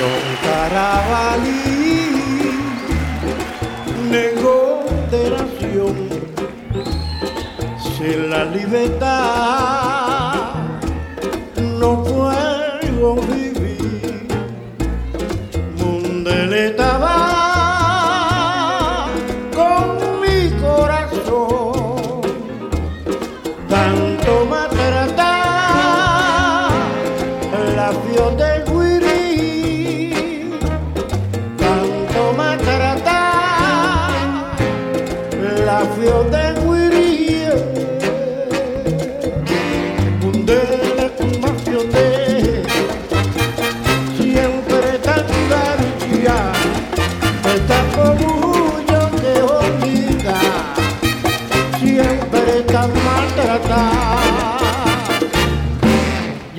Son carabalí, negó de si la libertad no puedo vivir, mundeleta va con mi corazón, tanto maltratar la fiota.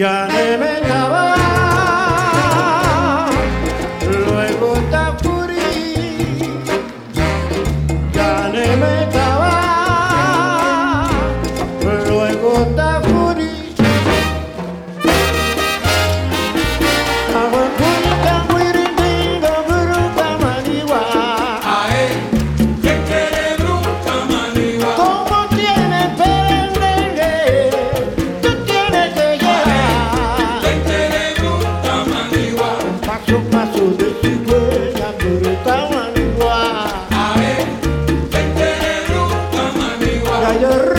Ya ne me mayor